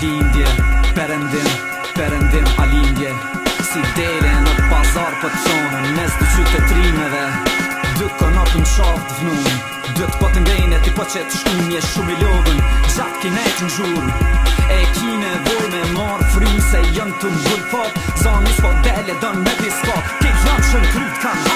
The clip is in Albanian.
lindje Perendim, perendim a lindje Si dele në pazar për të zonën Mes të qytë të trimeve Dytë ko në të më shaf të vnumë Dytë po të ndenë e ti po që të shkumë Mje shumë i lovën, gjatë kine të në gjurë E kine vull me marë frysë E jënë të mbullë fatë Zonë s'po dele dënë me piskatë Kitë janë shënë krytë kanë